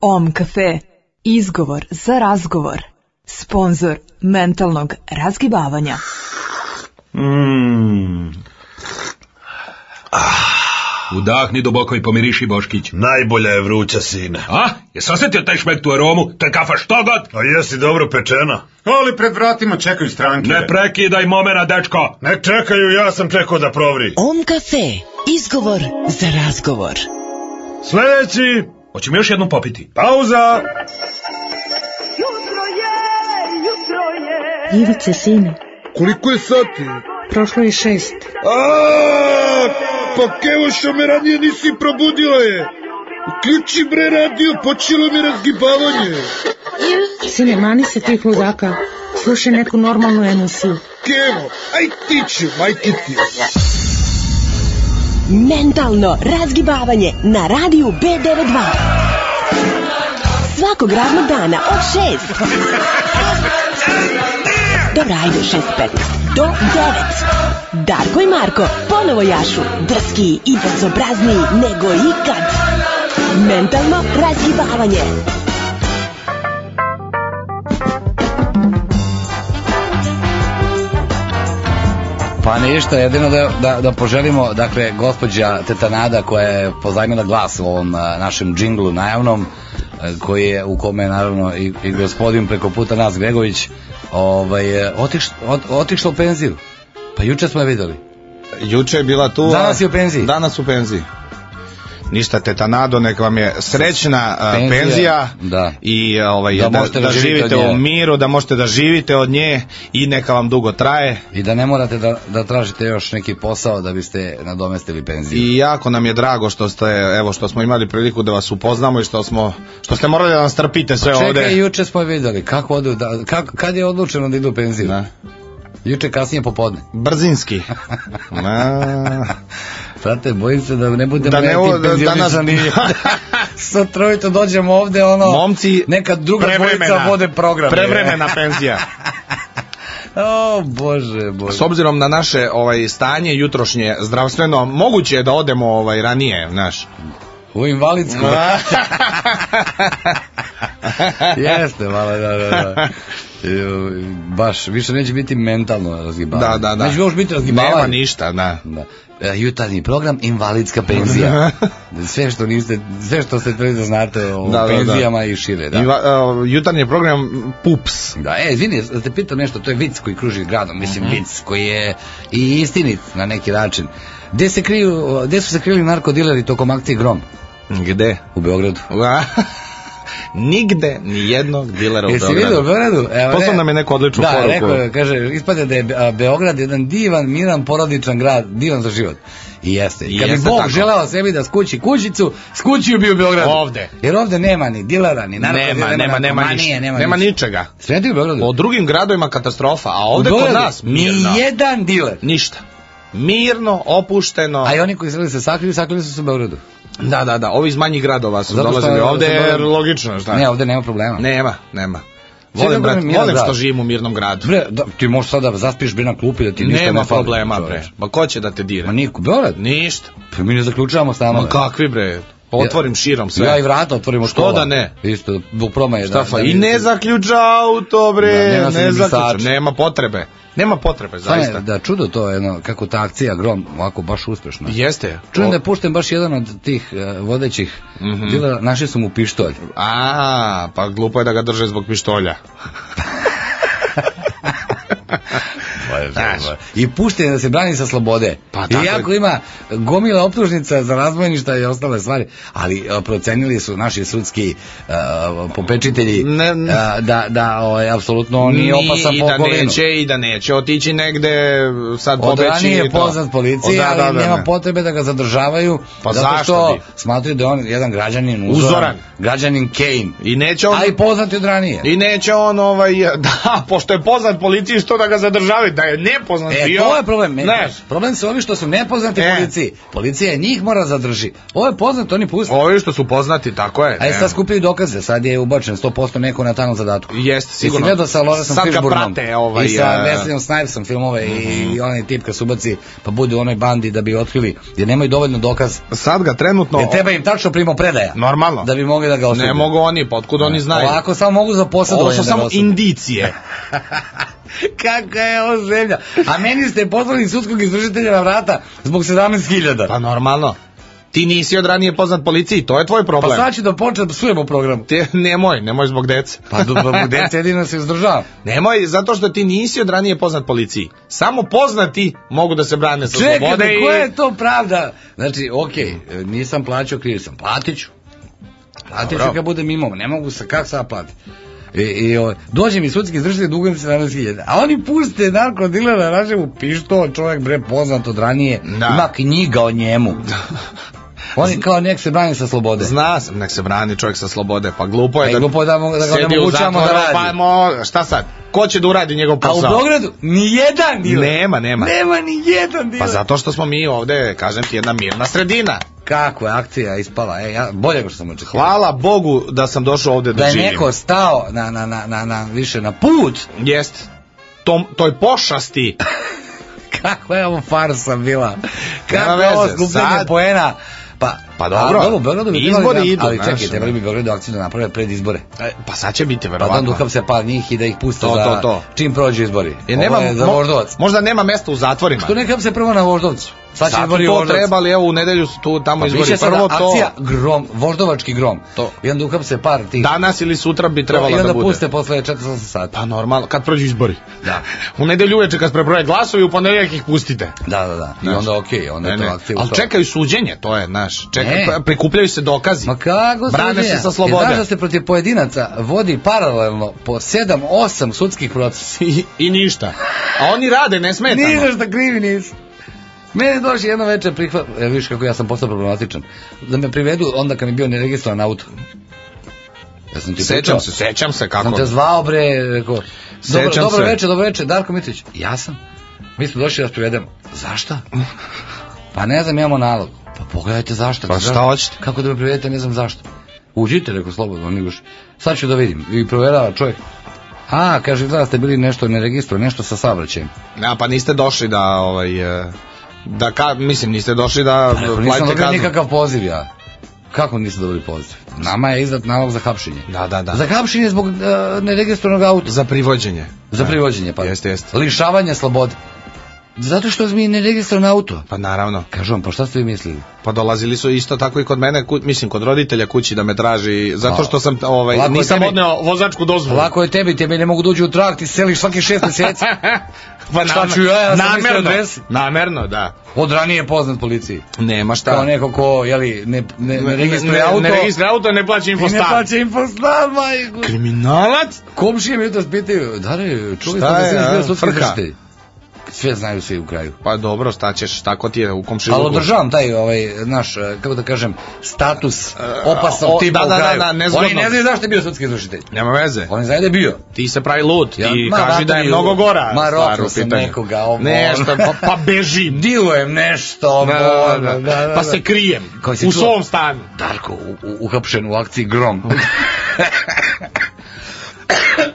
Om kafe, izgovor za razgovor. Sponzor mentalnog razgibavanja. Mm. Udahni duboko i pomiriši Boškić. Najbolja je vruća, sine. A? Jes osjetio taj šmek tu aromu? To je kafa što god? A jesi dobro pečena? Ali pred vratima čekaju stranke. Ne prekidaj momena, dečko. Ne čekaju, ja sam čekao da provri. Om kafe, izgovor za razgovor. Sljedeći, Hoćemo još jednu popiti. pauza. Jutro je, jutro je. Ivice, sine, Koliko je sati? prošlo je šest. A, pa kevoša me ranije nisi probudila je. Uključi bre radio, počelo mi razgibavanje. Sine, mani se tih ludaka. Slušaj neku normalnu emisiju. Kevo, aj ti ću, majke ti. Mentalno razgibavanje na radiju B92. Svakog radnog dana od 6. Dobro, ajde, 6.15. Do 9. Darko i Marko ponovo jašu. Drski i bezobrazniji nego ikad. Mentalno razgibavanje. Pa ništa, jedino da, da, da poželimo, dakle, gospođa Tetanada koja je pozajmila glas u ovom a, našem džinglu najavnom, a, koji je, u kome je naravno i, i gospodin preko puta nas Gregović, ovaj, e, otiš, ot, otišla u penziju. Pa juče smo je videli. Juče je bila tu. Danas je u penziji. Danas u penziji. Ništa tetanado, nek vam je srećna Penzija, penzija, da. i ovaj, Da da, da, da živite u miru, da možete da živite od nje i neka vam dugo traje. I da ne morate da, da tražite još neki posao da biste nadomestili penziju. I jako nam je drago što ste, evo, što smo imali priliku da vas upoznamo i što smo, što ste morali da nas trpite sve Čekaj, ovde. juče smo videli. Kako odu, da, kako, kad je odlučeno da idu u penziju? Da. Juče kasnije popodne. Brzinski. Na. Frate, bojim se da ne budemo Da ne o- da- penzioničani. Sutra ujutro dođemo ovde, ono, Momci, neka druga dvojica vode program. Prevremena penzija. o, bože, bože. S obzirom na naše ovaj stanje jutrošnje zdravstveno, moguće je da odemo ovaj ranije, znaš. U invalidsku. Jeste, malo, da, da, da. Ju, Baš, više neće biti mentalno razgibavanje. Da, da, da. Neće još biti razgibavanje. Nema ništa, da. Da. E, jutarnji program invalidska penzija. sve što niste, sve što ste trebali da znate o Da, da, da. penzijama i šire, da. Iva, uh, jutarnji program Pups. Da, e, izvini, da te pitam nešto, to je vic koji kruži gradom, mislim Mhm. vic koji je i istinit na neki način. Gde se kriju, gde su se krili narkodileri tokom akcije Grom? Gde? U Beogradu. Nigde ni jednog dilera u Jesi vidio u Beogradu. Beogradu? Evo, Poslao nam je neku odličnu da, poruku. rekao je, kaže, ispade da je Beograd jedan divan, miran, porodičan grad, divan za život. I jeste. I Kad bi jeste Bog tako. želeo sebi da skući kućicu, skućio bi u Beogradu. Ovde. Jer ovde nema ni dilera, ni narkodilera, Nema, nema, nema, narkomanije, ništa. nema, nema ničega. Sredi u Beogradu? O drugim gradovima katastrofa, a U ovde kod Beogradu nas mirno. Ni jedan diler. Ništa. Mirno, opušteno. A i oni koji se sakrili, sakrili su se u Beogradu. Da, da, da, ovi iz manjih gradova su Zato dolazili je- ovde, jer logično, šta? Ne, ovde nema problema. Nema, nema. Volim, brat, volim što živim u mirnom gradu. Bre, da, ti možeš sada da zaspiš bre na klupi da ti ništa Nema ne fali. problema, bre. Ma ko će da te dira? Ma niko, Beograd? Ništa. Pa mi ne zaključavamo stanove. Ma kakvi, bre? Otvorim širom sve. Ja i vrata otvorim od Što da ne? Isto, zbog promaje. Šta fa? da I ne zaključa auto, bre. Da, nema ne zaključa. Nema potrebe. Nema potrebe, zaista. Da, čudo to jedno, kako ta akcija Grom, ovako baš uspešna. Jeste. Čujem O- da je pušten baš jedan od tih uh, vodećih Mhm. dilera, našli su mu pištolj. A, pa glupo je da ga drže zbog pištolja. Znaš. I pušten je da se brani sa slobode. Pa I tako je. jako ima gomila optužnica za razbojništa i ostale stvari, ali a, procenili su naši sudski a, popečitelji Ne- a, da, da ovaj, apsolutno on nije opasan i po da okolinu. neće i da neće otići negde sad Od pobeći ranije je i poznat policiji, O, da, ali da, da, nema da. potrebe da ga zadržavaju, Pa zato zašto što bi? smatraju da je on jedan građanin uzoran, Uzoran. građanin Kane, I neće on ali poznat je od ranije. I neće on ovaj da pošto je poznat policiji što da ga zadržavaju da je nepoznat E, bio. to je problem. Ne, problem su ovi što su nepoznati E. policiji. Policija njih mora zadrži. Ovo je poznato, oni puste. ovi što su poznati, tako je. A je sad skupili dokaze, sad je ubačen 100% neko na tajnom zadatku. Jeste, sigurno. Jesi gledao sa ga Fishburnom prate, ovaj, i sa e. Wesleyom Snipesom filmove i onaj tip kad se ubaci pa bude u onoj bandi da bi otkrili, jer nemaju dovoljno dokaz. Sad ga trenutno... Jer treba im tačno primo predaja. Normalno. Da bi mogli da ga osude. Ne mogu oni, pa otkud oni znaju? Ovako samo mogu za Ovo posredovanje su da samo indicije. Kakva je ovo zemlja? A meni ste poslali sudskog izvršitelja na vrata zbog 17.000. Pa normalno. Ti nisi od ranije poznat policiji, to je tvoj Pa problem. sad ću da počnem da psujem u programu. Te, nemoj, nemoj zbog dece. Pa do, zbog dece jedino se izdržavam. Nemoj, zato što ti nisi od ranije poznat policiji. Samo poznati mogu da se brane sa slobode Čekajte, i... koja je to pravda? Znači, okej, nisam plaćao kriv sam, platit ću. Platit ću kad budem imao, ne mogu se, kako sad platit? I, i o, dođe mi sudski izvršitelj dugujem 17.000. A oni puste narkodilera, naže mu pištol, čovjek bre poznat od ranije, Da. ima knjiga o njemu. Oni kao nek se brani sa slobode. Zna sam, nek se brani čovjek sa slobode, pa glupo je Pa da... glupo da mu- da ga sedi u onemogućavamo da radi. Pa mo, šta sad? Ko će da uradi njegov A u posao? Beogradu ni jedan diler. Nema, nema. Nema ni jedan diler. Pa zato što smo mi ovde, kažem ti, jedna mirna sredina. Kako je akcija ispala? E, ja, bolje nego što sam očekivao. Hvala Bogu da sam došao ovde da, Da je živim. neko stao na, na, na, na, na, više na put. Jest. Tom, toj pošasti. Kakva je ovo farsa bila? Kako je ovo skupljanje sad- poena? Pa, Pa dobro, a, dobro, bi izbori da- idu, Ali čekaj, trebali bi. Beogradu akciju da naprave pred izbore. E, Pa sad će biti, Pa da verovatno. onda uhapse par njih i da ih puste To, za to, to. čim prođu izbori. E, Ovo nema, je za mo- Voždovac. Možda nema mesta u zatvorima. Što ne hapse prvo na Voždovcu? Sad će izbori to u Voždovcu. treba, ali evo u nedelju su tu tamo Pa izbori. Prvo to akcija grom, voždovački grom. To. I onda uhapse par tih. danas ili sutra bi I trebalo onda da bude. puste posle 48 sata. Pa normalno, kad prođu izbori. Da. U nedelju uveče kad prebroje glasovi, u ponedeljak ih pustite. Da, da, da. I Znaš. onda okej, onda je Ne, to ne. akcija to. čekaju suđenje, to je, znaš. Čeka, Ne. pre- prikupljaju se dokazi. Ma kako Brane se sa I slobode. znaš da se protiv pojedinaca vodi paralelno po 7-8 sudskih procesa. I, I ništa. A oni rade, ne smetano. Nije što krivi nisu. Mene došli jedno večer prihvat, e, vidiš kako ja sam postao problematičan, da me privedu onda kad mi bio neregistrovan auto. Ja sam ti Sećam pričao. se, sećam se kako. Sam te zvao bre, rekao, dobro, Sećam dobro se. večer, dobro večer, Darko Mitrović. Ja sam. Mi smo došli da vas privedemo. Zašto? Pa ne znam, imamo nalog. Pa pogledajte zašto. Pa šta hoćete? Kako da me privedete, ne znam zašto. Uđite, rekao slobodno, oni guši. Sad ću da vidim. I provjerava čovjek. A, kaže, da ste bili nešto ne registru, nešto sa saobraćajem. Ja, pa niste došli da, ovaj, e, da, ka, mislim, niste došli da Pa nisam platite dobio kaznu. nikakav poziv ja. Kako niste dobili poziv? Nama je izdat nalog za hapšenje. Da, da, da. Za hapšenje zbog uh, neregistrovanog auta. Za privođenje. Za privođenje, pa. Jeste, jeste. Lišavanje slobode. Zato što mi je neregistrovan auto. Pa naravno. Kažu vam, pa šta ste vi mislili? Pa dolazili su isto tako i kod mene, ku, mislim kod roditelja kući da me traži, zato što sam ovaj, lako nisam tebi. odneo vozačku dozvolu. Lako je tebi, tebi ne mogu dođu u trakt, ti se seliš svaki šest mjeseci. pa Šta ću ja, ja sam namerno, adres. namerno, da. Od ranije poznat policiji. Nema šta. Kao neko ko, jeli, ne, ne, ne registruje ne, auto. Ne registruje auto, ne plaća infostan. ne plaća infostan, majku. Kriminalac? Komšije mi jutros pitaju, Dare, čuli Šta ste da si a? bio sudski izvršitelj? Sve znaju svi u kraju. Pa dobro, šta ćeš, tako ti je u komšiluku. Ali održavam taj, ovaj, naš, eh, kako da kažem, status opasnog o, tipa da, u da, da, kraju. da, nezgodno. Oni ne znaju zašto je bio sudski izvršitelj. Nema veze. Oni znaju da je bio. Ti se pravi lud, ti Ja, ma, kaži da je mnogo gora ma, u sam pitanju. nekoga, ovo, Nešto, pa, pa bežim. Dilujem nešto, Da, da, ono, da, Pa se krijem u svom stanu. Darko, uhapšen u akciji Grom.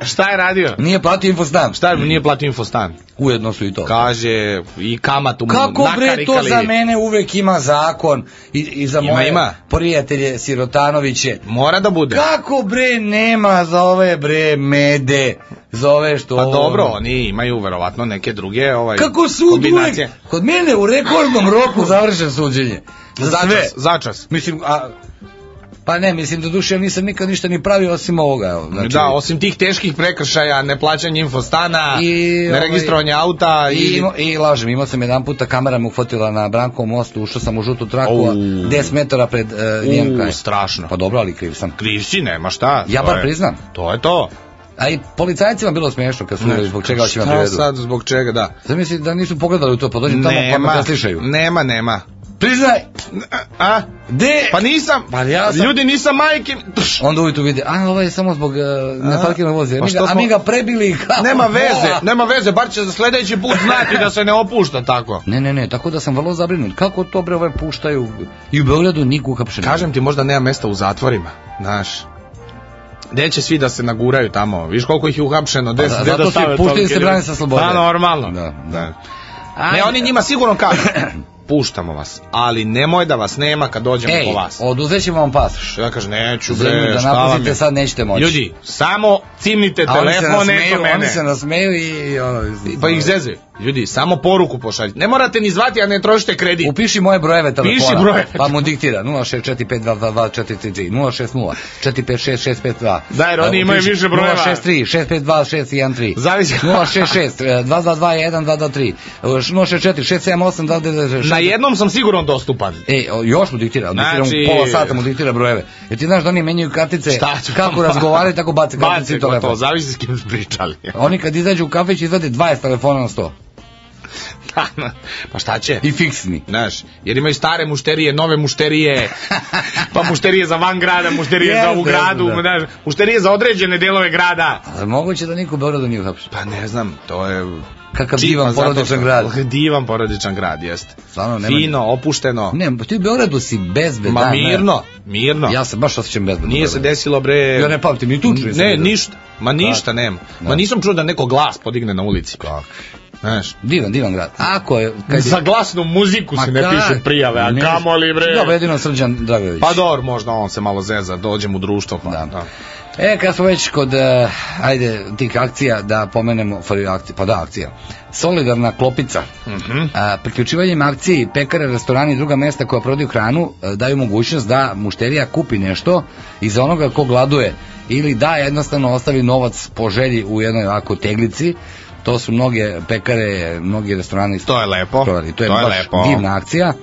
Šta je radio? Nije platio infostan. Šta je, nije platio infostan? Ujedno su i to. Kaže, i kamatu mu Kako bre to za mene uvek ima zakon i, i za Ima, moje ima. prijatelje Sirotanoviće. Mora da bude. Kako bre nema za ove bre mede, za ove što... Pa dobro, oni imaju verovatno neke druge ovaj, Kako sud kombinacije. uvek, kod mene u rekordnom roku završen suđenje. Za sve. Začas, začas. Mislim, a, pa ne, mislim da duše nisam nikad ništa ni pravio osim ovoga. Znači, da, osim tih teških prekršaja, neplaćanje infostana, I, neregistrovanje auta I, i... I lažem, imao sam jedan puta, kamera me uhvatila na Brankovom mostu, ušao sam u žutu traku, a 10 metara pred uh, njen kraj. strašno. Pa dobro, ali kriv sam. Kriv si, nema šta. Ja bar je- priznam. To je to. A i policajcima bilo smiješno kad su vidjeli zbog čega će me Šta privedu. sad, zbog čega, da. Zamisli da nisu pogledali u to, pa dođu tamo pa me preslišaju. Nema, nema. Priznaj. A? De? Pa nisam. Pa ja sam... Ljudi, nisam majke. Trš. Onda ujutru vidi, a ovaj je samo zbog uh, neparkiranog vozila. Pa Mi što ga- A smo- mi ga prebili kao... Nema veze, nema veze, bar će za sledeći put znati da se ne opušta tako. Ne, ne, ne, tako da sam vrlo zabrinut. Kako to bre ove puštaju? I u Beogradu niko uhapšen. Kažem ti, možda nema mesta u zatvorima, znaš. Gde će svi da se naguraju tamo? Viš koliko ih je uhapšeno? Gde, Pa da, zato da puštaju tolike se brane sa slobode. Pa normalno. Da, da. Ne, oni njima sigurno kažu, puštamo vas, ali nemoj da vas nema kad dođemo Ej, po vas. oduzet ćemo vam pasoš. Ja kažem, neću Zemlju bre, da šta vam sad nećete moći. Ljudi, samo cimnite A oni se telefon, neko nasmeju, mene. oni se nasmeju i, ono... Pa ih zeze. Ljudi, samo poruku pošaljite. Ne morate ni zvati, a ne trošite kredit. Upiši moje brojeve telefona. Piši brojeve. Pa mu diktira 0645222 433 0656652. Da, jer oni imaju više brojeva. 063 652 613. Zavisi. 066 2221 223 064 678 296. Na jednom sam sigurno dostupan. E, još mu diktira, on diktira Znači- pola sata mu diktira brojeve. Jer ti znaš da oni menjaju kartice, kako razgovaraju, tako bace kartice Bace i telefon. gotovo, zavisi s kim pričali. Oni kad izađu u kafić izvade 20 telefona na 100. pa šta će? I fiksni. Znaš, jer imaju stare mušterije, nove mušterije, pa mušterije za van grada, mušterije za ovu gradu, da. znaš, mušterije za određene delove grada. Ali moguće da niko u Beogradu nije uhapšen. Pa ne znam, to je... Kakav Čipa, divan porodičan što- grad. Divan porodičan grad, jeste. Stvarno, nema... Fino, opušteno. Ne, ti u Beogradu si bezbedan. Ma ne. mirno, mirno. Ja se baš osjećam bezbedno. Nije se desilo bre... Ja ne pamtim, ni tuču nisam Ne, vidio. ništa. Ma ništa nema. Ma nisam čuo da neko glas podigne na ulici. Kako? Znaš, Divan, divan grad. Ako je... Kad je... za glasnu muziku se ne piše prijave, a Ne. kamoli bre. Dobro, jedino Srđan Dragović. Pa dobro, možda on se malo zeza, dođem u društvo. Pa, Da. da. E, kad smo već kod, uh, ajde, tih akcija, da pomenemo, akcija, pa da, akcija. Solidarna klopica. Mhm. A, priključivanjem akciji pekare, restorani i druga mesta koja prodaju hranu e, daju mogućnost da mušterija kupi nešto i za onoga ko gladuje ili da jednostavno ostavi novac po želji u jednoj ovako teglici to su mnoge pekare, mnogi restorani To je lepo. prodali. To je To je baš lepo. divna akcija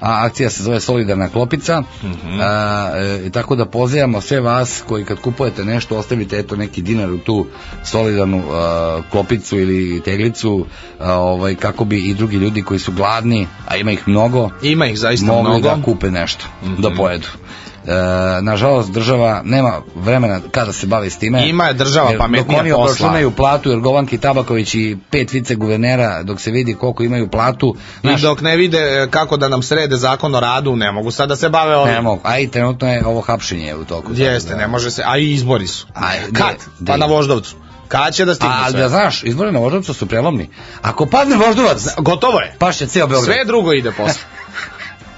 a akcija se zove Solidarna klopica Mhm. a, e, tako da pozivamo sve vas koji kad kupujete nešto ostavite eto neki dinar u tu solidarnu a, klopicu ili teglicu a, ovaj, kako bi i drugi ljudi koji su gladni a ima ih mnogo Ima ih zaista mogli mnogo. da kupe nešto Mhm. da pojedu E, nažalost država nema vremena kada se bavi s time Ima je država Jer pametnija dok oni posla. obračunaju platu jer Govanki Tabaković i pet vice guvernera dok se vidi koliko imaju platu I dok ne vide e, kako da nam srede zakon o radu, ne mogu sad da se bave ovim. ne mogu, a i trenutno je ovo hapšenje u toku Jeste, da- ne može se, a i izbori su. A, Kad? gde- Pa gde? na Voždovcu. Kad će da stigne A sve? da znaš, izbori na Voždovcu su prelomni. Ako padne Voždovac, Gotovo je. pašće ceo Beograd. Sve drugo ide posle.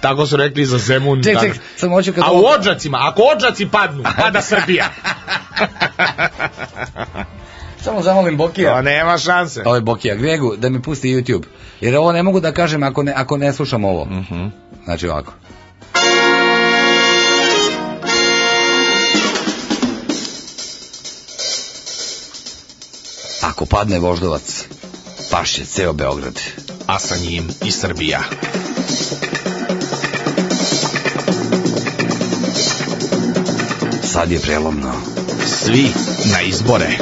Tako su rekli za Zemun. Ček, ček, samo hoću kad A u Odžacima, ako Odžaci padnu, pada Srbija. Samo zamolim Bokija. To nema šanse. Ovo je Bokija Gregu da mi pusti YouTube. Jer ovo ne mogu da kažem ako ne, ako ne slušam ovo. Mhm. Znači ovako. Ako padne voždovac, pašće ceo Beograd. A sa njim i Srbija. Sad je prelomno. Svi na izbore.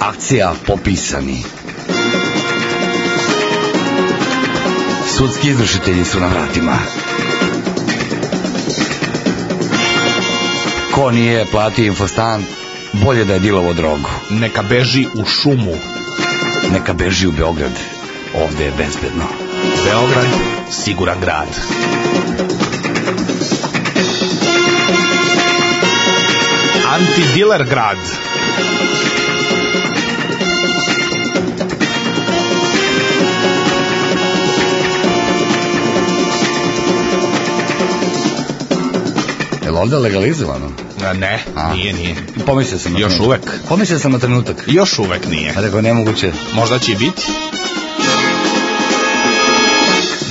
Akcija popisani. Sudski izvršitelji su na vratima. Ko nije platio infostan, bolje da je dilovo drogu. Neka beži u šumu. Neka beži u Beograd. Ovde je bezbedno. Beograd, siguran grad. Antidiler grad. Je li ovde legalizovano? A, Ne, A. nije, nije. Pomislio sam na Još trenutak. uvek. Pomislio sam na trenutak. Još uvek nije. A rekao, nemoguće. Možda će i biti.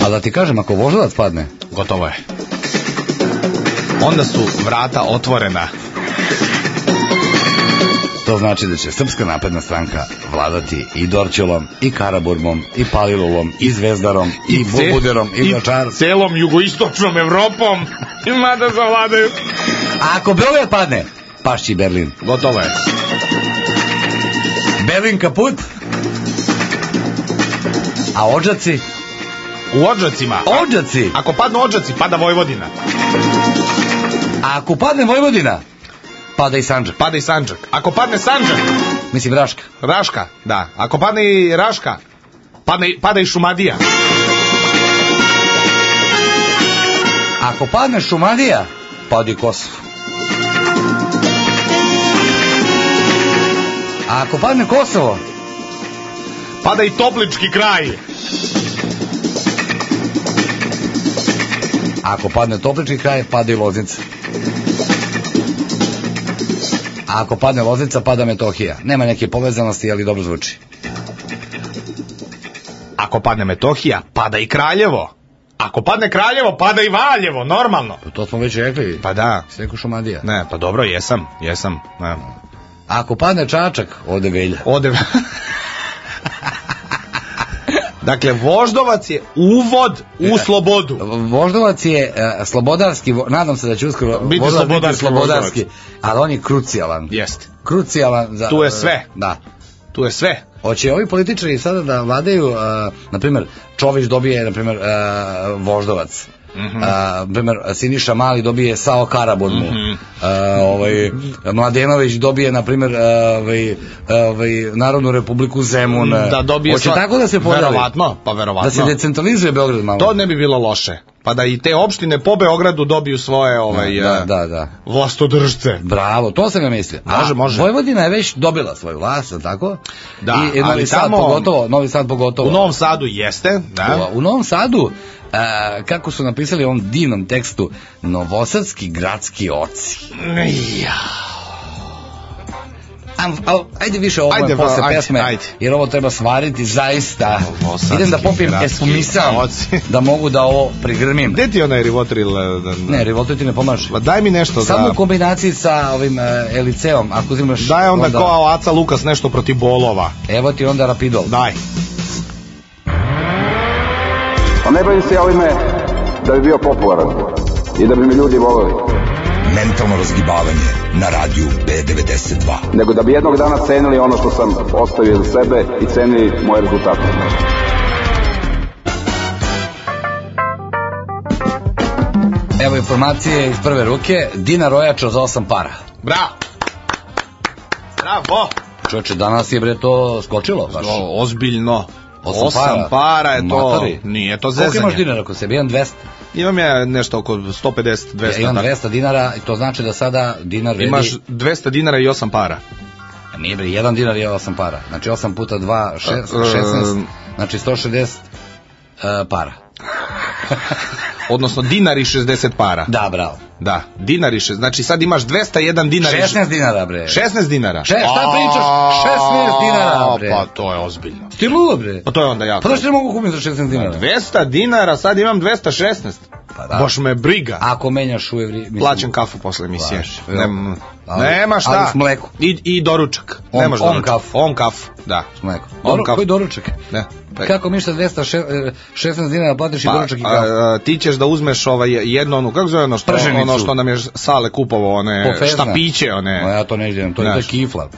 A da ti kažem, ako voždovac padne, Gotovo je. Onda su vrata otvorena. to znači da će Srpska napredna stranka vladati i Dorćolom, i Karaburmom, i Palilulom, i Zvezdarom, i, ce- Bubuderom, i Vračarom. celom jugoistočnom Evropom. Ima da zavladaju. A ako Beograd padne, pašći Berlin. Gotovo je. Ervin Kaput. A Odžaci? U Odžacima. Odžaci. Ako padnu Odžaci, pada Vojvodina. A ako padne Vojvodina, pada i Sanđak. Pada i Sanđak. Ako padne Sanđak, Mislim Raška. Raška, da. Ako padne i Raška, padne, pada i Šumadija. Ako padne Šumadija, pada i Kosovo. A ako padne Kosovo, Pada i Toplički kraj. Ako padne Toplički kraj, pada i Loznica. A ako padne Loznica, pada Metohija. Nema neke povezanosti, ali dobro zvuči. Ako padne Metohija, pada i Kraljevo. Ako padne Kraljevo, pada i Valjevo, normalno. Pa to smo već rekli. Pa da. Si rekao Šumadija. Ne, pa dobro, jesam, jesam. Ne. Ako padne Čačak, ode Velja. Ode... dakle, Voždovac je uvod u slobodu. Voždovac je e, slobodarski, nadam se da će uskoro Biti slobodarski slobodarski, ali on je krucijalan. Jeste. Krucijalan za... Tu je sve. Da. Tu je sve. Hoće ovi političari sada da vladaju, uh, na primjer, Čović dobije, na primjer, uh, Voždovac. Mhm. A, na primjer, Siniša Mali dobije Sao Karabodmu. Mhm. A, ovaj, Mladenović dobije, na primjer, a, ovaj, ovaj, Narodnu republiku Zemun. Da dobije Hoće sva- tako da se podeli? Verovatno, pa verovatno. Da se decentralizuje Beograd malo. To ne bi bilo loše. Pa da i te opštine po Beogradu dobiju svoje ovaj, da, eh, da, da. vlastodržce. Bravo, to sam ja mislio. Može, A može. Vojvodina je već dobila svoju vlast, tako? Da, I, i Novi ali Sad tamo- pogotovo, Novi Sad pogotovo. U Novom Sadu jeste, da. U, u Novom Sadu, a, kako su napisali u ovom divnom tekstu, Novosadski gradski oci. Ja. Am, al, ajde više ovo Ajde, posle ajde, pesme, ajde. jer ovo treba svariti zaista. Novosadski Idem da popijem espumisan, oci. da mogu da ovo prigrmim. Gde ti onaj rivotril? eh, da- da- Ne, Rivolto ti ne pomaže. Pa daj mi nešto Samo da... u kombinaciji sa ovim e, eliceom, ako uzimaš... Daj onda kao Aca Lukas nešto protiv bolova. Evo ti onda rapidol. Daj. Pa ne bavim se ja ovime da bi bio popularan i da bi me ljudi voleli, Mentalno razgibavanje na radiju B92. nego da bi jednog dana cenili ono što sam ostavio za sebe i cenili moje rezultate. Evo informacije iz prve ruke. Dina rojača za 8 para. Bravo. Bravo. Čoče, danas je bre to skočilo baš. O, ozbiljno. Osam Osam para. para je to, Matori. nije to Koliko zezanje. imaš dinara kod sebe? Imam 200. Imam ja nešto oko 150-200. Ja imam tako. 200 dinara i to znači da sada dinar vredi... Imaš 200 dinara i 8 para. Nije bre, 1 dinar je 8 para. Znači 8 puta 2, E, 16, znači 160 uh, para. Odnosno dinar i 60 para. Da, bravo. Da, dinar i 60. Znači sad imaš 201 dinar i 16 dinara bre. 16 dinara. Še- šta pričaš? 16 dinara, bre. Pa to je ozbiljno. Ti ludo bre. Pa to je onda jako. Pa da što ne mogu kupiti za 16 dinara? 200 dinara, sad imam 216. Pa da. Baš me briga. Ako menjaš u evri... mislim- Plaćam kafu posle emisije. Nem, ali- nema šta. ali s mlekom. I, i doručak. On- ne može on kafu. On kafu, da. S mlekom. On Doru, kafu. koji doručak? Ne. Pa, Kako mi što 216 dinara platiš i pa, doručak i kafu? a, a, ti ćeš da uzmeš ovaj jedno ono kako zove ono što Prženicu. Ono što nam je sale kupovao one Pofezna. štapiće one No, ja to ne idem, to je kifla.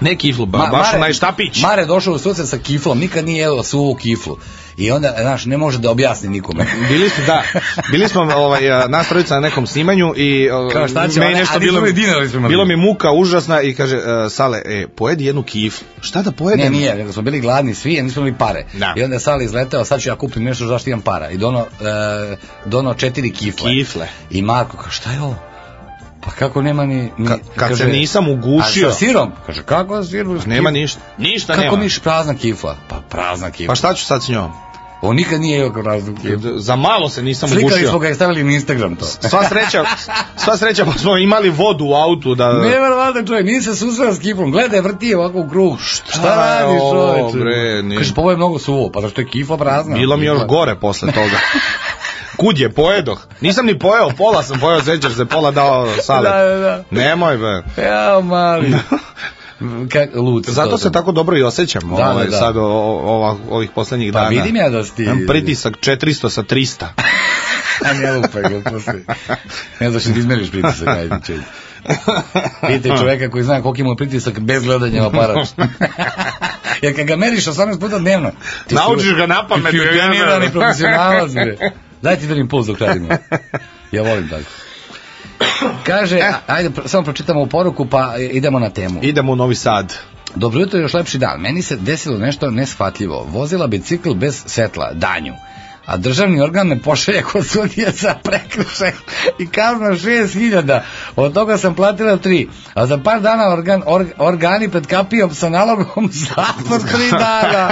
ne kiflu ba, Ma- baš Mare- onaj štapić Mare došao u susret sa kiflom, nikad nije jeo suvu kiflu. I onda, znaš, ne može da objasni nikome. Bili smo, da, bili smo ovaj, nas trojica na nekom snimanju i Kao šta će, meni one- nešto bilo, dinara smo bilo mi muka užasna i kaže, e, Sale, e, pojedi jednu kiflu. Šta da pojedem? Ne, nije, nego smo bili gladni svi, a nismo imali pare. Da. I onda je Sali izleteo, sad ću ja kupim nešto zašto imam para. I dono, e, dono četiri kifle. Kifle. I Marko, kao, šta je ovo? Pa kako nema ni... ni Ka- kad se nisam ugušio. A sa sirom? Kaže, kako sa sirom? Nema ništa. Ništa Kako nema. niš prazna kifla? Pa prazna kifla. Pa šta ću sad s njom? On nikad nije jeo kiflu. Za malo se nisam Slikali ugušio. smo ga i stavili na Instagram to. Sva sreća, sva sreća pa smo imali vodu u autu da... Neverovatno čovjek, nije se susreo s kiflom, gledaj, vrti ovako u krug. Šta, je radiš ovo, čoveče? bre, nije. Kaže, pa ovo je mnogo suvo, pa zašto je kifla prazna? Bilo mi još gore posle toga. Kud je, pojedoh. Nisam ni pojeo, pola sam pojeo, sećaš se, pola dao sale. Da, da, da. Nemoj be. Jao, mali. Kak, lud. Zato to. se tako dobro i osjećam Da, ovaj, da, da. sad o, o- ovih poslednjih Pa dana. vidim ja da si Imam pritisak 400 sa 300. A ne lupaj ga. Ne znaš da izmeriš pritisak, ajde čuj. Vidite čoveka koji zna koliki mu je pritisak bez gledanja u aparat. Jer kad ga meriš 18 puta dnevno, Naučiš ga na pamet, Ti si i znam. profesionalac, bre. Daj ti da mi puls dok radimo. Ja volim tako. Kaže, a- ajde, samo pročitamo u poruku, pa idemo na temu. Idemo u Novi Sad. Dobro jutro, još lepši dan. Meni se desilo nešto neshvatljivo. Vozila bicikl bez svetla, danju. A državni organ me pošalje kod sudije za prekršaj i kazna 6000. Od toga sam platila 3. A za par dana organ, org- organi pred kapijom sa nalogom zatvor 3 dana.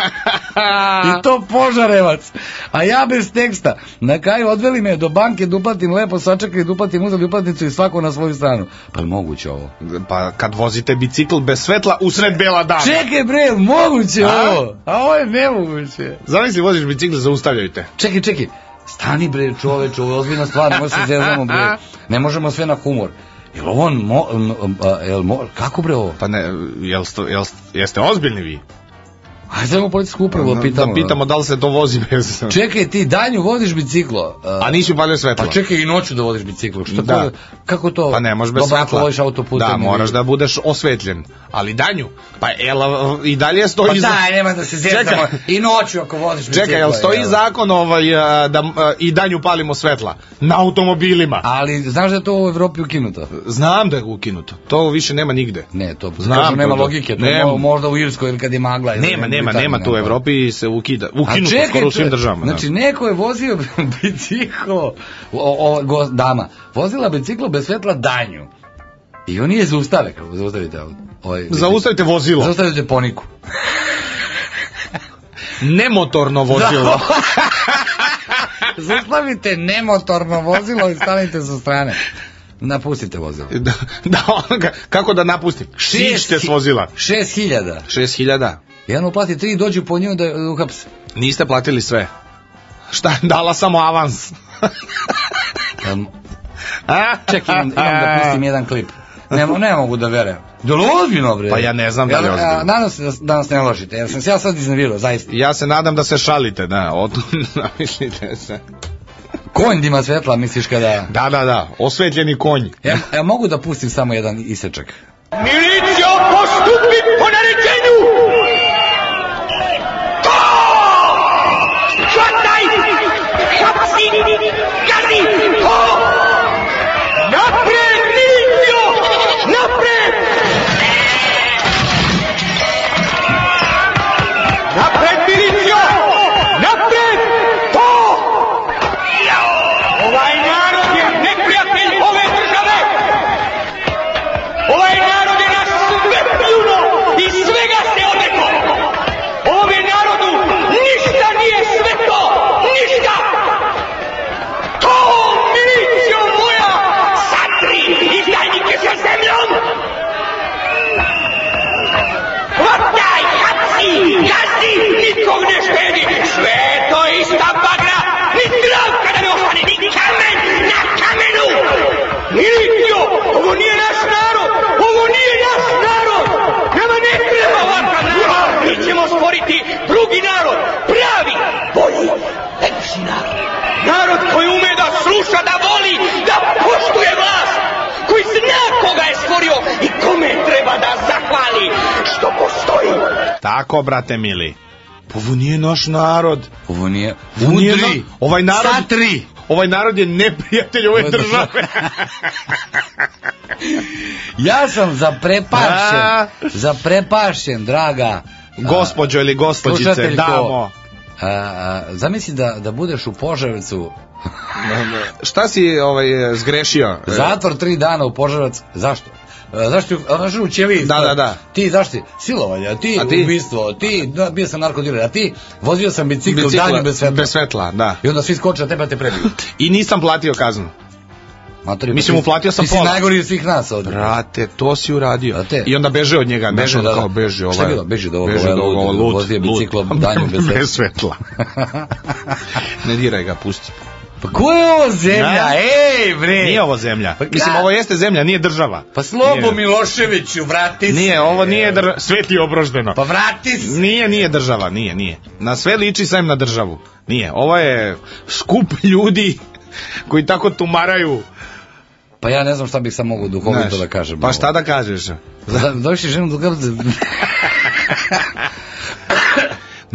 I to požarevac. A ja bez teksta. Na kraju odveli me do banke da uplatim lepo, sačekali da uplatim, uzeli uplatnicu i svako na svoju stranu. Pa je moguće ovo? Pa kad vozite bicikl bez svetla usred bela dana. Čekaj bre, moguće A? ovo? A ovo je nemoguće. Zamisli voziš bicikl, zaustavljaju te. Čekaj, čekaj. Stani bre čoveče, ovo je ozbiljna stvar, nemoj se zezamo bre. Ne možemo sve na humor. Jel ovo on mo, jel mo, kako bre ovo? Pa ne, jel, sto, jel, jeste ozbiljni vi? Ajde u policijsku upravu da pitamo. Da pitamo da li se to vozi bez... Čekaj, ti danju voziš biciklo. A nisi upalio svetlo. Pa čekaj i noću da voziš biciklo. Što Da. to, kako to? Pa ne, možeš bez Dobro, ako svetla. voziš autoputem. Da, moraš da budeš osvetljen. Ali danju, pa jel, i dalje stoji... Pa daj, nema da se zezamo. Čekaj. I noću ako voziš biciklo. Čekaj, jel stoji jel? zakon ovaj, da i danju palimo svetla? Na automobilima. Ali znaš da je to u Evropi ukinuto? Znam da je ukinuto. To više nema nigde. Ne, to Znam kažu, nema to, da. logike. To Nema. mo- možda u Irskoj ili kad je magla. ili Nema, u nema, nema tu u Evropi se ukida. Ukinuto skoro u svim državama. Znači, da. neko je vozio biciklo, o, o, go, dama, vozila biciklo bez svetla danju. I oni je zaustave, kako zaustavite ovo. Ovaj, Zaustavite vozilo. Zaustavite poniku. Nemotorno vozilo. Zaustavite nemotorno vozilo i stanite sa strane. Napustite vozilo. da, da, onoga, kako da napustim? Siđite s vozila. Šest hiljada. 6000. Jedan uplati tri, dođu po nju da uhapse. Niste platili sve. Šta, dala samo avans. Um, čekaj, imam, imam da pustim jedan klip. Ne, ne mogu da verujem. Da li ozbiljno, bre? Pa ja ne znam da li Ja- ozbiljno. ja Nadam se da, da nas ne ložite, jer sam se ja sad iznervirao, zaista. Ja se nadam da se šalite, da, od, namislite se. Konj da ima svetla, misliš kada... Da, da, da, osvetljeni konj. Ja, ja mogu da pustim samo jedan isečak. Milicio postupi po naređenju! Brate mili. Pa Ovo nije naš narod. Ovo nije... Ovo nije Udri! na- Ovaj narod... Satri! Ovaj narod je neprijatelj ove države. Ja sam zaprepašćen, A? zaprepašćen, draga. a, Gospođo ili gospođice, damo. A, a, zamisli da, da budeš u Požarevcu, Šta si ovaj, zgrešio? zatvor tri dana u Požarevac, zašto? A, Zašto, a, znaš u ćeliji? Da, da, da. Ti, zašto ti? Silovanje, ti, A ti? ubistvo, ti, da, bio sam narkodiler, a ti, vozio sam bicikl, Bicikla, danju bez svetla. Bez svetla, da. I onda svi skoče na tebe, te prebiju. I nisam platio kaznu. Matori, pa Mislim, ti- uplatio sam Ti si pola. najgori od svih nas ovdje. Brate, to si uradio. Brate. I onda beže od njega. Beže, Beže, da, da. kao beže. Šta Ovaj, je bilo? Beži od ovog, beže ovaj od ovog, lud, lud, vozio lud. biciklom danju bez svetla. bez svetla. ne diraj ga, pusti. Pa ko je ovo zemlja? Da? Ej, bre! Nije ovo zemlja. Pa Mislim, ovo jeste zemlja, nije država. Pa Slobo Nije. Miloševiću, vrati se. Nije, ovo nije država. Svet je obroždeno. Pa vrati se. Nije, nije država, nije, nije. Na sve liči sem na državu. Nije, ovo je skup ljudi koji tako tumaraju. Pa ja ne znam šta bih sam mogu duhovito da kažem. Pa šta da kažeš? Da, došli ženu do kabce.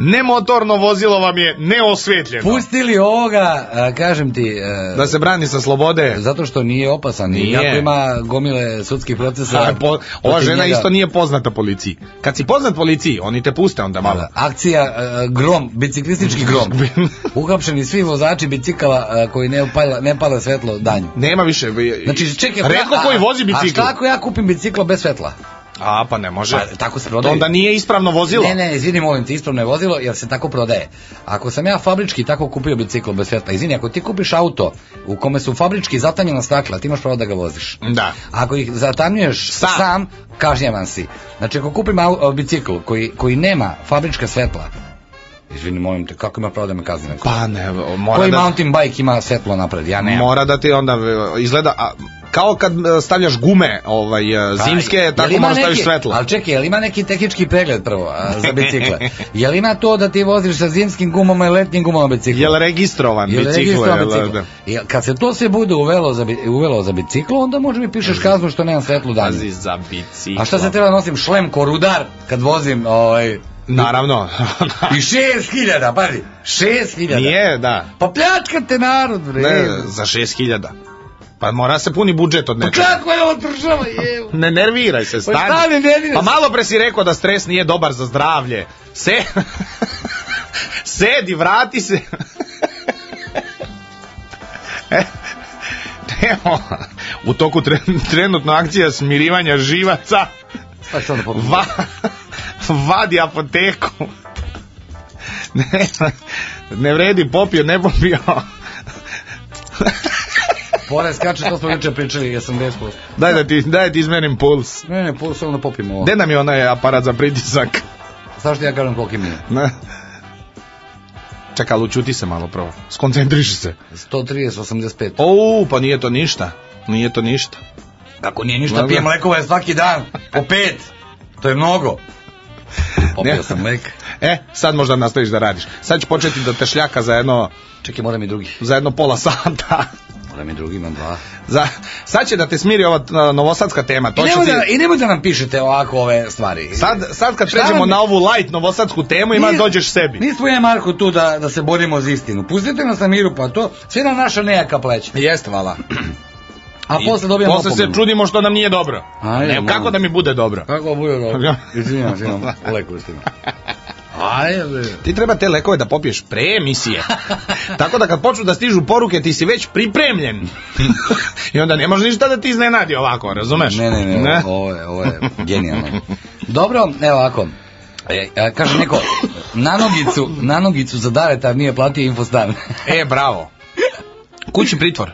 Nemotorno vozilo vam je neosvetljeno. Pustili ovoga, a, kažem ti... Da se brani sa slobode. Zato što nije opasan. Nije. Iako ima gomile sudskih procesa. A, po, ova žena njega. isto nije poznata policiji. Kad si poznat policiji, oni te puste onda malo. Akcija Grom, biciklistički grom. Uhapšeni svi vozači bicikala koji ne pala, ne pala svetlo danju. Nema više. Znači, čekaj, Rekao a- koji vozi A bicikl. šta ako ja kupim biciklo bez svetla? A, pa ne može. Pa, tako se prodaje. onda nije ispravno vozilo. Ne, ne, izvini, molim te, ispravno je vozilo, jer se tako prodaje. Ako sam ja fabrički tako kupio bicikl bez svetla, izvini, ako ti kupiš auto u kome su fabrički zatanjena stakla, ti imaš pravo da ga voziš. Da. Ako ih zatamnjuješ Sam. sam, kažnjavan si. Znači, ako kupim bicikl koji, koji nema fabrička svetla, izvini, molim te, kako ima pravo da me kazni neko? Pa ne, mora Koji da, mountain bike ima svetlo napred? Ja nemam. mora da ti onda e, izgleda a, kao kad e, stavljaš gume ovaj, e, Pa, zimske, jel tako ima moraš staviš svetlo. Ali čekaj, jel ima neki tehnički pregled prvo a, za bicikle? jel ima to da ti voziš sa zimskim gumama i letnjim gumama bicikla? Jel registrovan Jel biciklo? registrovan jel, bicikl? da. Jel, kad se to sve bude uvelo za, uvelo za biciklo, onda može mi pišeš kaznu što nemam svetlu danju. Pazi za biciklo. A šta se treba nosim šlem ko rudar kad vozim ovaj Naravno. i 6000, pazi, 6000. Nije, da. Pa pljačkate narod, bre. Ne, za 6000. Pa mora se puni budžet od Pa nečega. kako je ovo država, jevo? Ne nerviraj se, stani. šta ne nerviraš? Pa malo pre si rekao da stres nije dobar za zdravlje. Se... Sedi, vrati se. E, Evo, u toku tre- trenutno akcija smirivanja živaca Pa što da va, vadi apoteku. Ne, ne vredi, popio, ne popio. Pore skače, to smo juče pričali, ja sam bespo. Daj da ti, daj da ti izmerim puls. Ne, ne, pol samo da popim ovo. Gde nam je onaj aparat za pritisak? Sad što ja kažem koliki mi je. Ne. Čekaj, ali učuti se malo prvo. Skoncentriši se. 130, 85. O, pa nije to ništa. Nije to ništa. Kako nije ništa, pijem lekove svaki dan, po pet. To je mnogo. Popio sam lek. E, sad možda nastaviš da radiš. Sad ću početi da te šljaka za jedno, Čekaj, mora mi drugi. za jedno pola sata. Mora mi drugi, imam dva. Za, sad će da te smiri ova novosadska tema. I To ću nemoj, ti, da, I nemoj da nam pišete ovako ove stvari. sad, sad kad Šta pređemo vam je- na ovu light novosadsku temu, ima dođeš sebi. Nismo ja i Marko tu da, da se borimo za istinu. Pustite nas na miru, pa to sve na naša nejaka pleća. Jeste, vala. A posle dobijamo Posle se opomenu. čudimo što nam nije dobro. Ajde, ne, kako da mi bude dobro? Kako bude dobro? Izvinjam se, imam leku s tim. Ajde. Ti treba te lekove da popiješ pre emisije. Tako da kad počnu da stižu poruke, ti si već pripremljen. I onda ne može ništa da ti iznenadi ovako, razumeš? Ne, ne, ne, ovo je, ovo je genijalno. Dobro, evo ovako. E, e, kaže neko, na nogicu, na nogicu za Dareta nije platio infostan. E, bravo. Kući pritvor.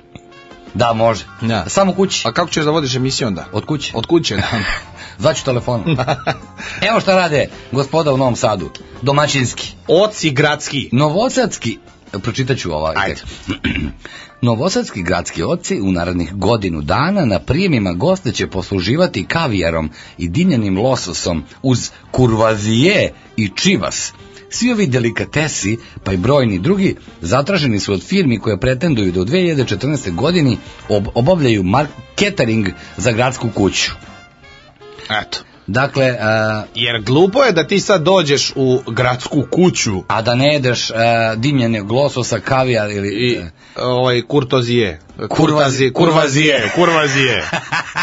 Da, može. Da. Samo kući. A kako ćeš da vodiš emisiju onda? Od kuće. Od kuće, da. Zvaću telefonom. Evo šta rade gospoda u Novom Sadu. Domaćinski. Oci gradski. Novosadski, pročitat ću ovaj Ajde. tekst. Novosadski gradski oci u narednih godinu dana na prijemima goste će posluživati kavijarom i dinjanim lososom uz kurvazije i čivas. Svi ovi delikatesi, pa i brojni drugi, zatraženi su od firmi koje pretenduju da u 2014. godini ob- obavljaju marketering za gradsku kuću. Eto. Dakle, a, Jer glupo je da ti sad dođeš u gradsku kuću a da ne jedeš a, dimljenog lososa, kavijar ili... i ovaj kurtozije. Kurvazi- kurvazije, kurvazije.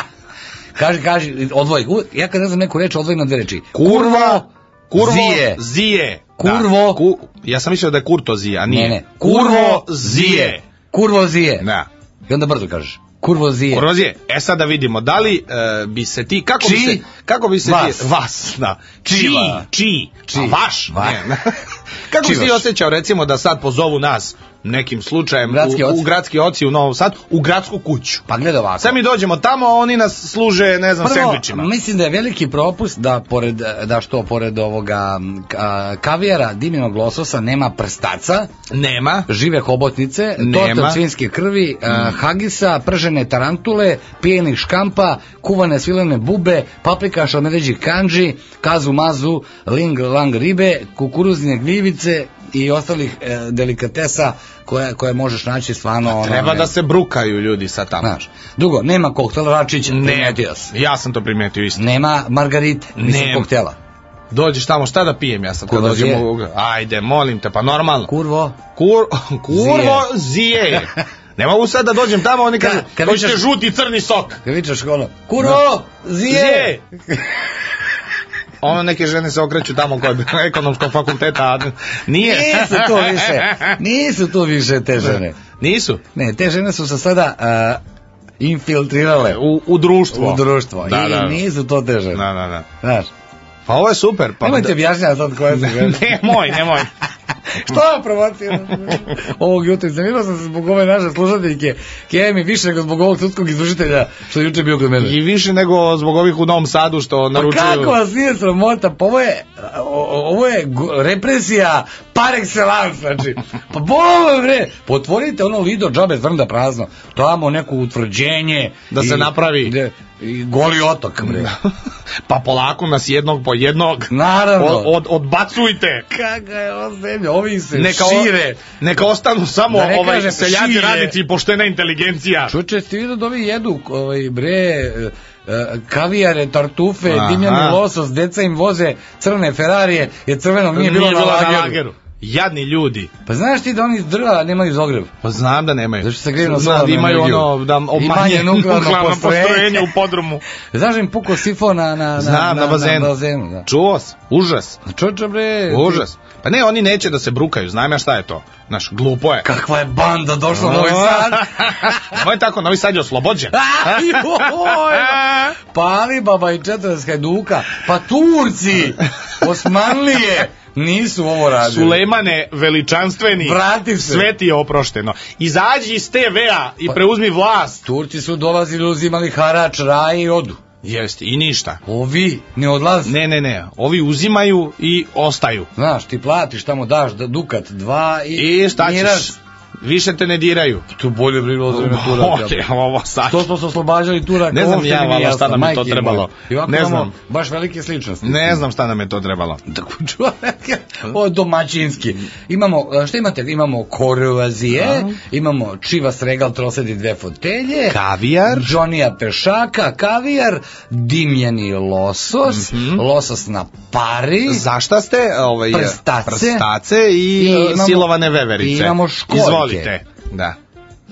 Kaži, kaži, odvoj. U, Ja kad ne znam neku reč, odvoj na dve reči. Kurvo, kurvo, zije. zije. Kurvo. Da, ku, ja sam mislio da je kurtozije, a nije. Ne, ne. Kurvo, zije. Kurvo zije. Da. I onda brzo kažeš. Kurvo zije. Kurvozije. E sad da vidimo, da li e, bi se ti, kako bi Čiji? se, kako bi se Vas. ti, vas, da. Čiva. Čiji, čiji, Čiji. A vaš, Va- ne. kako bi se ti Čivaš. osjećao recimo da sad pozovu nas nekim slučajem Gradski u, oci. u gradski oci u Novom Sadu, u gradsku kuću. Pa gledaj ovako. Sad mi dođemo tamo, a oni nas služe, ne znam, Prvo, sendvičima. mislim da je veliki propust da pored da što pored ovoga ka- kavijara dimljenog lososa nema prstaca, Nema. žive hobotnice, Nema. Mm. svinjske krvi, a, hagisa, pržene tarantule, pijenih škampa, kuvane svilene bube, paprikaša od medveđih kanđi, kazu mazu, ling lang ribe, kukuruzine gljivice, i ostalih e, delikatesa koje, koje možeš naći stvarno... ono, Treba ne- da se brukaju ljudi sa tamo. Znaš, drugo, nema koktel Račića, primetio sam. Ja sam to primetio isto. Nema Margarite, mislim Nema. koktela. Dođeš tamo, šta da pijem ja sad? kad Kurva dođem zije. u- Ajde, molim te, pa normalno. Kurvo. Kur, kurvo zije. Ne mogu sad da dođem tamo, oni kažu, kad hoćete žuti crni sok. Kad vičeš ono, kurvo, zije! Ono neke žene se okreću tamo kod ekonomskog fakulteta, a nije. Nisu to više, nisu to više te žene. Nisu? Ne, te žene su se sada a, infiltrirale U, u društvo. u društvo. Da, I da. nisu to te žene. Da, da, da. Znaš, Pa ovo je super. Pa nemojte objašnjati sad koje su žene. nemoj, nemoj. Što vam provocira? Ovog jutra iznervirao sam se zbog ove naše slušateljke, mi više nego zbog ovog sudskog izvršitelja što je juče bio kod mene. I više nego zbog ovih u Novom Sadu što Pa naručuju. kako vas nije sramota? Pa ovo je, ovo je represija par excellence, znači. Pa bolo bre, potvorite ono lido džabe zrnda prazno, tamo neko utvrđenje. Da se napravi. de- I goli otok, bre. Pa polako nas jednog po jednog. Naravno. Od, od, odbacujte. Kaka je ovo zemlja, ovi se Neka, o- šire. neka ostanu samo Da ne ovaj kažem seljaci šire. radnici i poštena inteligencija. Čuče, ste vidio da ovi jedu, ovaj, bre, e, e, kavijare, tartufe, Aha. dimljeni losos, deca im voze crne Ferrarije, jer crvenog nije, bilo, na, lageru. Jadni ljudi. Pa znaš ti da oni iz drva nemaju zogreb? Pa znam da nemaju. Zašto se greju na solarnu imaju energiju? ono da obmanje nuklearno postrojenje. u podrumu. Znaš da im puko sifon na, na, na, Znam, na bazenu. bazenu da. Čuo sam. Užas. Čoče bre. Užas. Pa ne, oni neće da se brukaju, znam ja šta je to. Znaš, glupo je. Kakva je banda došla u Novi Sad. Nemoj tako, Novi Sad je oslobođen. Joj, Pali baba i 40 hajduka. Pa Turci, Osmanlije, nisu ovo radili. Sulejmane veličanstveni, Vrati se. sve ti je oprošteno. Izađi iz TV-a i Pa- preuzmi vlast. Turci su dolazili, uzimali harač, raj i odu. Jeste, i ništa. Ovi ne odlaze. Ne, ne, ne, ovi uzimaju i ostaju. Znaš, ti platiš tamo, daš da- dukat, dva i... I šta ćeš? Više te ne diraju. Tu bolje bilo za vreme Turaka. Bolje, ovo sad. To što su oslobađali Turaka, Ne znam ja, vala, šta nam je to trebalo. I Ne znam. baš velike sličnosti. Ne znam šta nam je to trebalo. Tako čovjek, o domaćinski. Imamo, e, šta imate? Imamo koruazije, imamo čivas regal trosedi dve fotelje, Kavijar. Johnnyja pešaka, kavijar, dimljeni losos, losos na pari, Zašta ste? Ovaj, Prstace. prstace i, I imamo- silovane veverice. i imamo školjke. Izvolite. Da.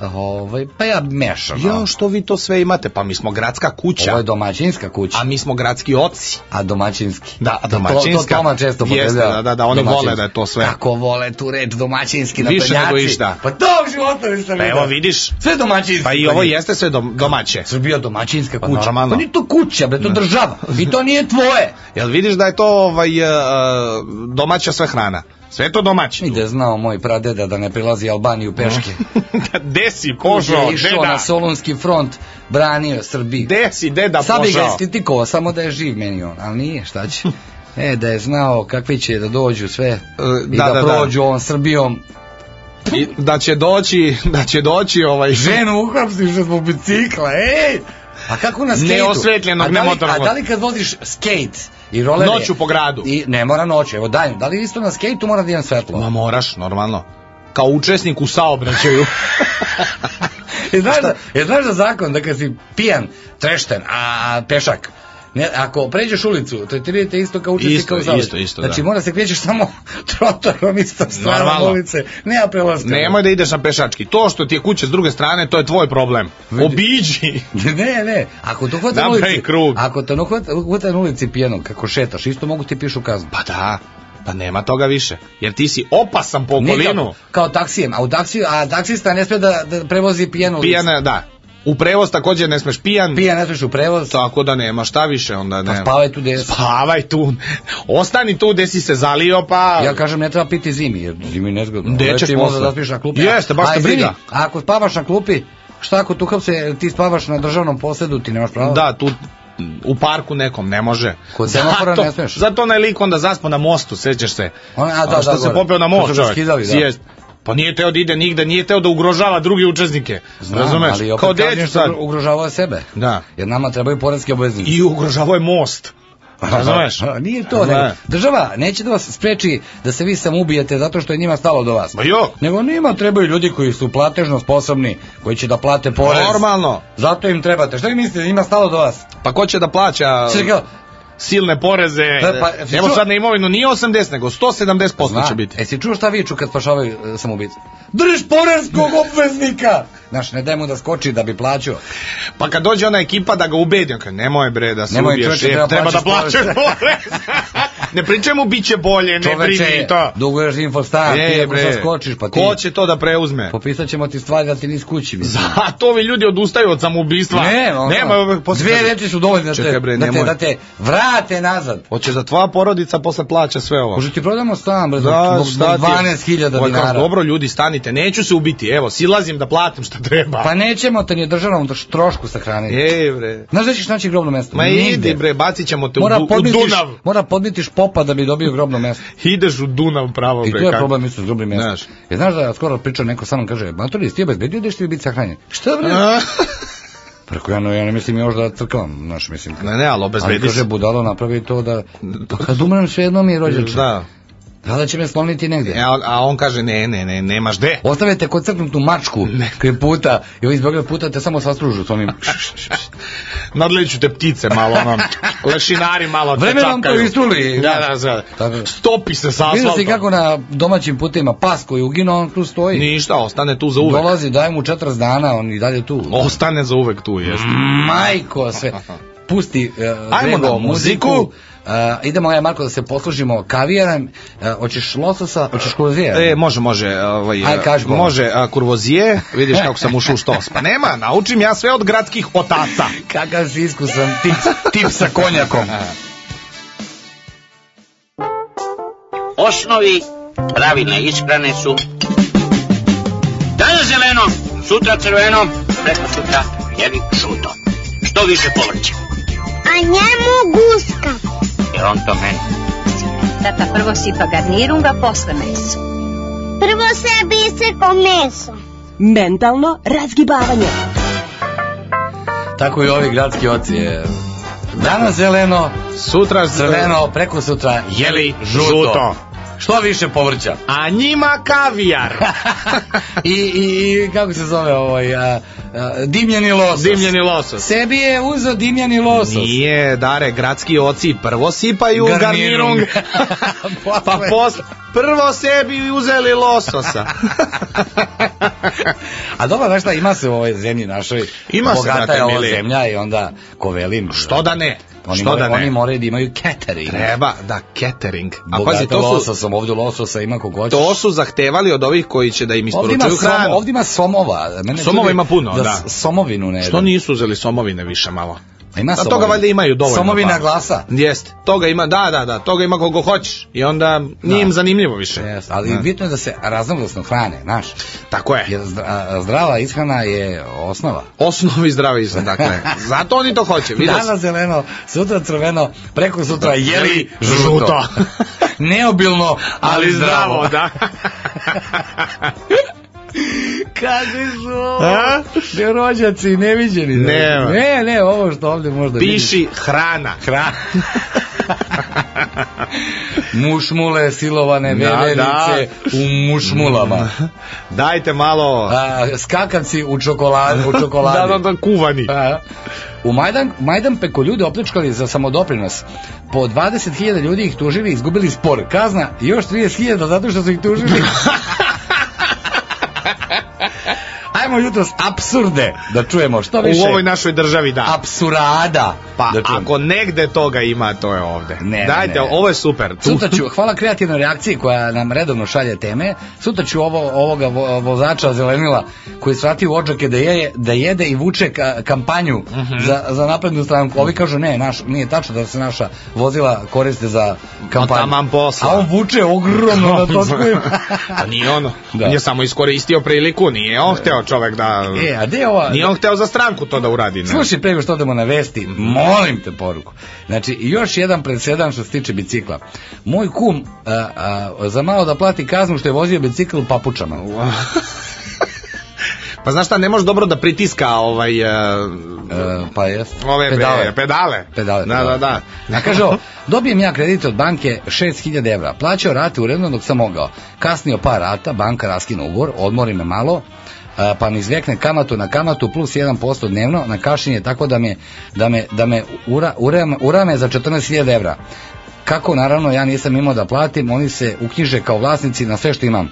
ovaj, pa ja mešam. Jo, što vi to sve imate? Pa mi smo gradska kuća. Ovo je domaćinska kuća. A mi smo gradski oci. A domaćinski. Da, To, to domaćinska. Toma često Jeste, upotrebljava. da, da, da, oni vole da je to sve. Kako vole tu reč domaćinski na Više nego išta. Pa to u životu nisam Pa vidio. evo vidiš. Sve domaćinski. Pa i ovo jeste sve dom, domaće. Srbija domaćinska Pa kuća. normalno. Pa nije to kuća, bre, to država. I to nije tvoje. Jel vidiš da je to ovaj, uh, domaća sve hrana? Sve to domaće. I da znao moj pradeda da ne prilazi Albaniju peške. Gde si Je pošao, išao deda? na Solunski front, branio Srbiju. Gde si deda Sad bi ga iskritikovao, samo da je živ meni on, ali nije, šta će. E, da je znao kakvi će da dođu sve i da, da, da, da. prođu ovom Srbijom. I da će doći, da će doći ovaj... Ženu uhapsiš zbog bicikla, ej! A kako na skejtu? Neosvetljenog, A da li- nemotornog. A da li kad voziš skejt i rolere... Noću po gradu. I, ne mora noć, evo daj, da li isto na skejtu mora da imam svetlo? Ma moraš, normalno. Kao učesnik u saobraćaju. I znaš, da, je znaš da zakon da kad si pijan, trešten, a pešak, Ne, ako pređeš ulicu, tretirajte isto kao učesnik Isto, kao zavet. isto, isto, Znači da. mora se krećeš samo trotorom isto stranom ulice, nema prelaska. Nemoj da ideš na pešački. To što ti je kuća s druge strane, to je tvoj problem. Obiđi. Ne, ne, ako te uhvate na ulici, krug. ako te uhvate na ulici pijenog, kako šetaš, isto mogu ti pišu kaznu. Pa da, pa nema toga više. Jer ti si opasan po okolinu. kao, kao taksijem, a u taksiju, a taksista ne sme da, da prevozi pijenu lice. Pijana, da. U prevoz također ne smeš pijan. Pijan ne smeš u prevoz. Tako da nema šta više onda Pa ne. spavaj tu gde si. Spavaj tu. Ostani tu gde si se zalio pa... Ja kažem ne treba piti zimi, jer zimi je nezgodno. Gde ćeš posle? da spiš na klupi. Jeste, baš A, te briga. A ako spavaš na klupi, šta ako tu hapse, ti spavaš na državnom posledu, ti nemaš pravo? Da, tu u parku nekom, ne može. Kod semafora ne smeš. Zato onaj lik onda zaspo na mostu, sećaš se. On- a, da, što da, se gore. popeo na most, čovjek. skidali, da. Jest. Pa nije teo da ide nigde, nije teo da ugrožava druge učesnike. Znam, Razumeš? ali opet Kao kažem što sad. ugrožavao sebe. Da. Jer nama trebaju poreski obveznici. I ugrožavao je most. Razumeš? Nije to, nego, Ne. država neće da vas spreči da se vi sam ubijete zato što je njima stalo do vas. Ma jo. Nego njima trebaju ljudi koji su platežno sposobni, koji će da plate porez. Normalno. Zato im trebate. Šta vi mislite, da njima stalo do vas? Pa ko će da plaća Sve kao, silne poreze? Da, pa, Evo čuo- sad na imovinu nije 80, nego 170% Zna, će biti. E si čuo šta viču kad spašavaju e, samoubice? Drž poreskog obveznika! Znaš, ne daj mu da skoči da bi plaćao. Pa kad dođe ona ekipa da ga ubedi, on kaže, nemoj bre da se čoveče, šef, treba treba da plaćaš porez. ne pričaj mu bit će bolje, ne brini to. duguješ infostan, ti E, ako sad skočiš, pa ti... Ko će to da preuzme? Popisat ćemo ti stvari da ti nis kući. mislim. Zato ovi ljudi odustaju od samoubistva. Ne, ono, Nema, posle kaže, reči su dovoljne da te, bre, da, te, da te vrate nazad. Hoćeš da tvoja porodica posle plaća sve ovo. Može ti prodamo stan, bre, Da, zbog, šta zbog ti je? 12.000 Ovo je kao, dinara. Dobro, ljudi, stanite, neću se ubiti, evo, silazim da platim šta treba. Pa nećemo te ni državnom troš- trošku sahraniti. Ej, bre. Znaš da ćeš naći grobno mesto? Ma idi, bre, bacit ćemo te u, Mora u podmitiš, Dunav. mora podmitiš popa da bi dobio grobno mesto. Ideš u Dunav pravo, I to je problem isto s grobnim mestom. Znaš. Je, znaš da skoro pričao neko sa mnom kaže, maturi, ti obezbedio da ćeš ti biti sahranjen? Šta bre? Preko ja, no, ja ne mislim još da crkavam, znaš, mislim. Ne, ne, ali Ali obezbedi kaže, se. budalo napravi to da, pa kad umrem sve jedno mi je rođač. Da. Da da će me sloniti negdje. E, a, a on kaže, ne, ne, ne, nemaš de. Ostavite kod crknutu mačku, kraj puta, i ovi iz Beograda puta te samo sastružu s onim. Nadleću te ptice malo, ono, lešinari malo te Vreme vam to čapkaju. istruli. Da, da, da. Tako. Stopi se sa Vidio si asfaltom. kako na domaćim putima pas koji je uginuo, on tu stoji. Ništa, ostane tu za uvek. Dolazi, daj mu 40 dana, on i dalje tu. Ostane za uvek tu, jeste. Majko, sve. Pusti uh, Ajmo na muziku. muziku. Uh, idemo, ja Marko, da se poslužimo kavijarom. Uh, hoćeš lososa, hoćeš kurozija? E, može, može, ovaj, Aj, kaži bolje. može a, kurvozije, vidiš kako sam ušao u štos. Pa nema, naučim ja sve od gradskih otaca. Kakav si iskusan tip, tip sa konjakom. Osnovi pravilne ishrane su danas zeleno, sutra crveno, preko sutra jeli žuto. Što više povrća. A njemu guska. Jer on to meni. Tata prvo sipa garnirunga, posle meso. Prvo sebi isekao meso. Mentalno razgibavanje. Tako i ovi gradski oci. je. Danas zeleno, Sutra crveno, preko sutra jeli žuto. Žuto. Što više povrća. A njima kavijar. I, i, i kako se zove ovaj, a, a, dimljeni losos. Dimljeni losos. Sebi je uzeo dimljeni losos. Nije, dare, gradski oci prvo sipaju Garnirung. garnirung. pa posle, prvo sebi uzeli lososa. A dobro, znaš šta, ima se u ovoj zemlji našoj. Ima se, Bogata je ova zemlja i onda ko velim. Što da ne? Oni, Što da ne? oni moraju da imaju catering. Treba, da, catering. A Bogata pazi, to su, lososom, ovdje lososa ima kogoćeš. to su zahtevali od ovih koji će da im isporučuju som, hranu. ovdje ima somova. Mene Somova čudi ima puno, da. s- Somovinu ne. Što nisu uzeli somovine više malo? A ima toga somovina. valjda imaju dovoljno. Somovina pa. glasa. Jeste. Toga ima, da, da, da, toga ima kogo hoćeš. I onda nije im zanimljivo više. Yes, ali Da. bitno je da se raznovrsno hrane, znaš. Tako je. Jer zdrava ishrana je osnova. Osnovi zdravi izan, dakle. Zato oni to hoće. Danas zeleno, sutra crveno, preko sutra jeli žuto. Žuto. Neobilno, ali zdravo. da. Kakvi su ovo? A? Ne rođaci, neviđeni. da. Nema. Ne, ne, ovo što ovdje možda vidiš. Piši hrana. Hrana. Mušmule, silovane Da, veverice u mušmulama. Dajte malo... A, skakavci u čokoladi. U čokoladi. Da, da, da, kuvani. A, U Majdan, Majdan peko ljude opljačkali za samodoprinos. Po 20.000 ljudi ih tužili i izgubili spor. Kazna još 30.000 zato što su ih tužili. Ajmo jutros apsurde da čujemo što više. U ovoj našoj državi, da. Apsurada. Pa da čujemo. ako negde toga ima, to je ovde. Ne, Dajte, ne. ovo je super. Sutra ću, hvala kreativnoj reakciji koja nam redovno šalje teme, sutra ću ovo, ovoga vo- vozača zelenila koji svrati u odžake da, je, da jede i vuče ka- kampanju Mhm. za, za naprednu stranku. Ovi kažu ne, naš, nije tačno da se naša vozila koriste za kampanju. taman posla. A on vuče ogromno na točkovima. Pa nije ono. Da. On je samo iskoristio priliku, nije on hteo čovek da... E, a gde ova... Nije on hteo za stranku to da uradi. Ne? Slušaj, pre nego što odemo na vesti, molim te poruku. Znači, još jedan presedan što se tiče bicikla. Moj kum a, a, za malo da plati kaznu što je vozio bicikl u papučama. Pa znaš šta, ne može dobro da pritiska ovaj... Uh, E, pa jest. ove pedale. pedale. Pedale, Da, da, da. Kaže, ovo, dobijem ja kredit od banke 6000 evra, plaćao rate uredno dok sam mogao. Kasnio par rata, banka raskina ugovor, odmori me malo, a, pa mi izvekne kamatu na kamatu plus 1% dnevno na kašenje tako da me, da me, da me ura, urame, urame za 14.000 evra. Kako naravno ja nisam imao da platim, oni se uknjiže kao vlasnici na sve što imam.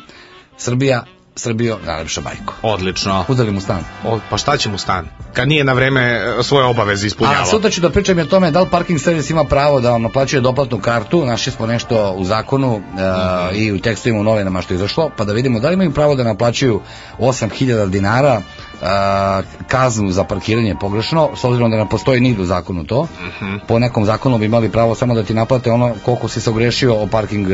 Srbija, Srbijo, najlepša bajko. Odlično. Uzeli mu stan. O, pa šta će mu stan? Kad nije na vreme e, svoje obaveze ispunjavao. A sutra ću da pričam o tome da li parking servis ima pravo da vam naplaćuje doplatnu kartu, našli smo nešto u zakonu uh, i u tekstovima u novinama što je izašlo, pa da vidimo da li imaju pravo da naplaćuju 8000 dinara uh, kaznu za parkiranje pogrešno, s obzirom da ne postoji nigde u zakonu to. Mhm. Po nekom zakonu bi imali pravo samo da ti naplate ono koliko si se ogrešio o parking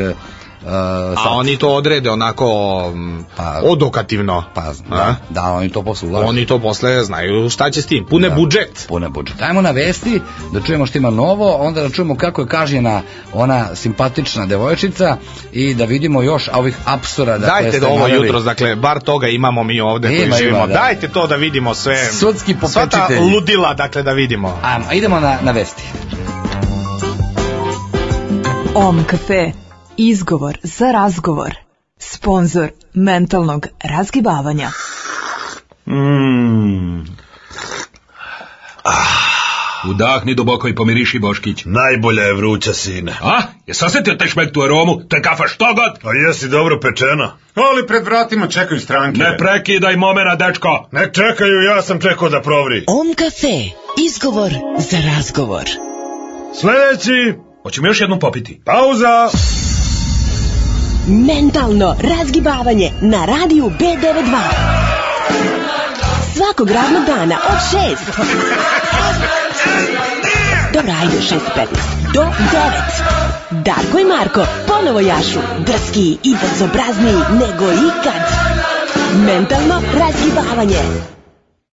uh, A oni to odrede onako mm, odokativno. Pa, da, da, oni to posle ulažu. Oni to posle znaju šta će s tim. Pune Da. budžet. Pune budžet. Ajmo na vesti, da čujemo što ima novo, onda da čujemo kako je kažnjena ona simpatična devojčica i da vidimo još ovih apsura. Da Dajte da ovo jutro, dakle, bar toga imamo mi ovde koji Ima, živimo. ima, da. Dajte to da vidimo sve. Sudski Sva ta popečitelji. ludila, dakle, da vidimo. Ajmo, idemo na, na vesti. OM kafe. Izgovor za razgovor. Sponzor mentalnog razgibavanja. Mm. Udahni duboko i pomiriši Boškić. Najbolja je vruća, sine. A? Je osjetio taj šmek tu aromu? To je kafa što god? A jesi dobro pečena? Ali pred vratima čekaju stranke. Ne prekidaj momena, dečko. Ne čekaju, ja sam čekao da provri. Om kafe. Izgovor za razgovor. Sljedeći, Hoćemo još jednu popiti. pauza. Mentalno razgibavanje na radiju B92. Svakog radnog dana od 6. Dobro, ajde, 6.15. Do 9. Darko i Marko ponovo jašu. Drski i bezobrazniji nego ikad. Mentalno razgibavanje.